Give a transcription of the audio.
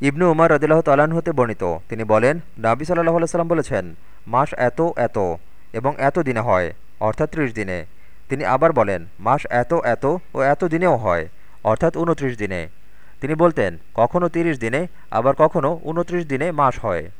ইবনু উমার রদিল্লাহ তালান হতে বর্ণিত। তিনি বলেন, নাবি সাল্লাহ সাল্লাম বলেছেন, মাস এত এত এবং এত দিনে হয়, অর্থাৎ ত্রিশ দিনে। তিনি আবার বলেন, মাস এত এত ও এত দিনেও হয়, অর্থাৎ উনত্রিশ দিনে। তিনি বলতেন কখনও তিরিশ দিনে, আবার কখনও উনত্রিশ দিনে মাস হয়।